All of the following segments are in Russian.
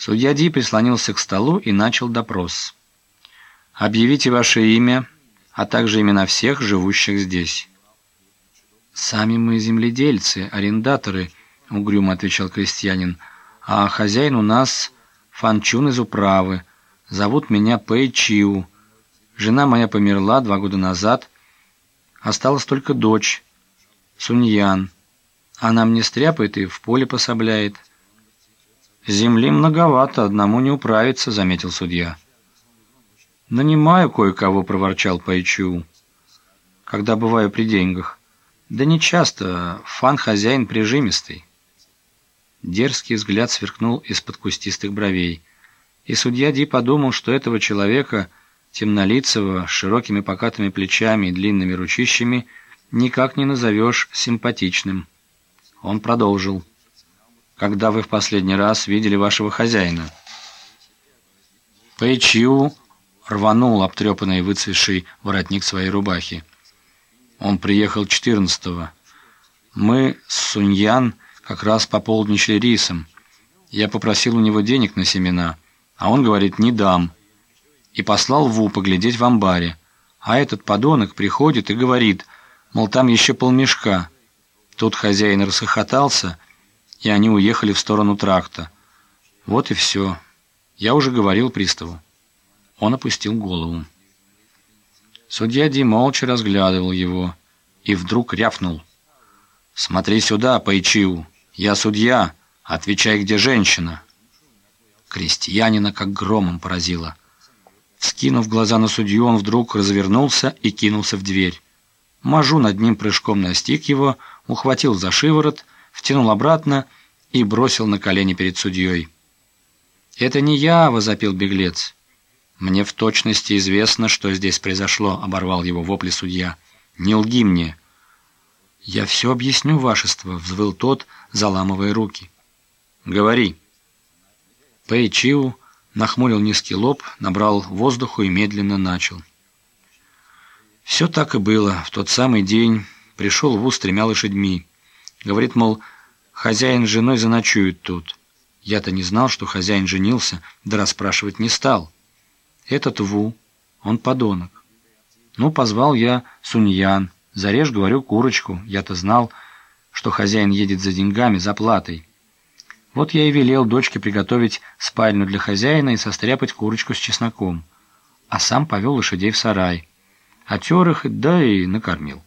Судья Ди прислонился к столу и начал допрос. «Объявите ваше имя, а также имена всех живущих здесь». «Сами мы земледельцы, арендаторы», — угрюмо отвечал крестьянин, «а хозяин у нас Фанчун из управы. Зовут меня Пэй Чиу. Жена моя померла два года назад. Осталась только дочь, Суньян. Она мне стряпает и в поле пособляет». «Земли многовато, одному не управиться», — заметил судья. «Нанимаю кое-кого», — проворчал Пайчу, — «когда бываю при деньгах». «Да не часто, фан хозяин прижимистый». Дерзкий взгляд сверкнул из-под кустистых бровей, и судья Ди подумал, что этого человека, темнолицего, с широкими покатыми плечами и длинными ручищами, никак не назовешь симпатичным. Он продолжил когда вы в последний раз видели вашего хозяина?» Пэйчиу рванул обтрепанный выцветший воротник своей рубахи. Он приехал 14-го. Мы с Суньян как раз пополничали рисом. Я попросил у него денег на семена, а он говорит «не дам». И послал Ву поглядеть в амбаре. А этот подонок приходит и говорит, мол, там еще полмешка. Тут хозяин расхохотался и они уехали в сторону тракта. Вот и все. Я уже говорил приставу. Он опустил голову. Судья Ди молча разглядывал его и вдруг рявкнул. «Смотри сюда, Пайчиу! Я судья! Отвечай, где женщина!» Крестьянина как громом поразило. Вскинув глаза на судью, он вдруг развернулся и кинулся в дверь. Мажу над ним прыжком настиг его, ухватил за шиворот втянул обратно и бросил на колени перед судьей. «Это не я!» — возопил беглец. «Мне в точности известно, что здесь произошло», — оборвал его вопли судья. «Не лги мне!» «Я все объясню, вашество», — взвыл тот, заламывая руки. «Говори». Пэй Чиу нахмурил низкий лоб, набрал воздуху и медленно начал. Все так и было. В тот самый день пришел Ву с тремя лошадьми. Говорит, мол, хозяин с женой заночуют тут. Я-то не знал, что хозяин женился, да расспрашивать не стал. Этот Ву, он подонок. Ну, позвал я Суньян. Зарежь, говорю, курочку. Я-то знал, что хозяин едет за деньгами, за платой. Вот я и велел дочке приготовить спальню для хозяина и состряпать курочку с чесноком. А сам повел лошадей в сарай. Отер их, да и накормил.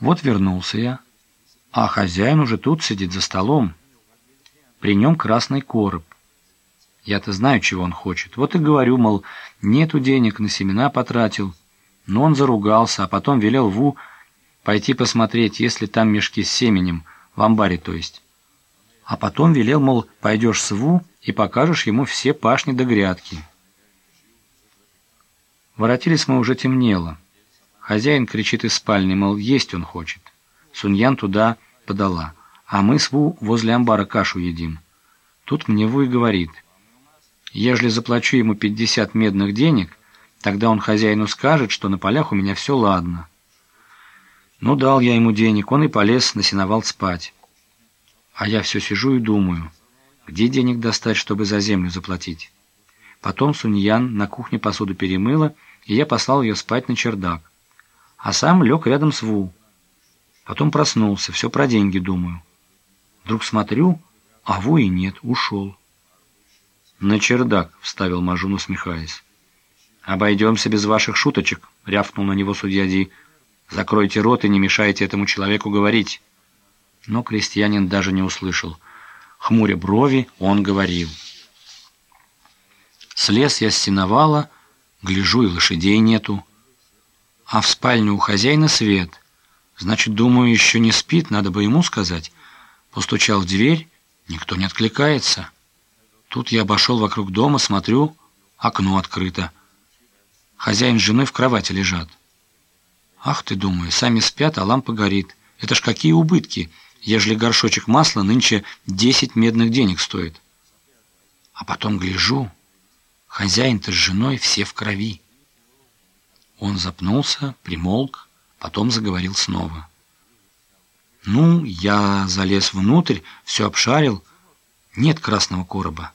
Вот вернулся я. А хозяин уже тут сидит за столом. При нем красный короб. Я-то знаю, чего он хочет. Вот и говорю, мол, нету денег, на семена потратил. Но он заругался, а потом велел Ву пойти посмотреть, есть ли там мешки с семенем, в амбаре то есть. А потом велел, мол, пойдешь с Ву и покажешь ему все пашни до грядки. Воротились мы уже темнело. Хозяин кричит из спальни, мол, есть он хочет. Суньян туда подала. А мы с Ву возле амбара кашу едим. Тут мне Ву и говорит. Ежели заплачу ему 50 медных денег, тогда он хозяину скажет, что на полях у меня все ладно. Ну, дал я ему денег, он и полез на сеновал спать. А я все сижу и думаю, где денег достать, чтобы за землю заплатить. Потом Суньян на кухне посуду перемыла, и я послал ее спать на чердак. А сам лег рядом с Ву. Потом проснулся, все про деньги думаю. Вдруг смотрю, а во и нет, ушел. «На чердак», — вставил Мажун, усмехаясь. «Обойдемся без ваших шуточек», — рявкнул на него судья Ди. «Закройте рот и не мешайте этому человеку говорить». Но крестьянин даже не услышал. Хмуря брови, он говорил. Слез я с сеновала, гляжу, и лошадей нету. А в спальне у хозяина свет. Значит, думаю, еще не спит, надо бы ему сказать. Постучал в дверь, никто не откликается. Тут я обошел вокруг дома, смотрю, окно открыто. Хозяин с женой в кровати лежат. Ах ты, думаю, сами спят, а лампа горит. Это ж какие убытки, ежели горшочек масла нынче десять медных денег стоит. А потом гляжу, хозяин-то с женой все в крови. Он запнулся, примолк, Потом заговорил снова. «Ну, я залез внутрь, все обшарил. Нет красного короба.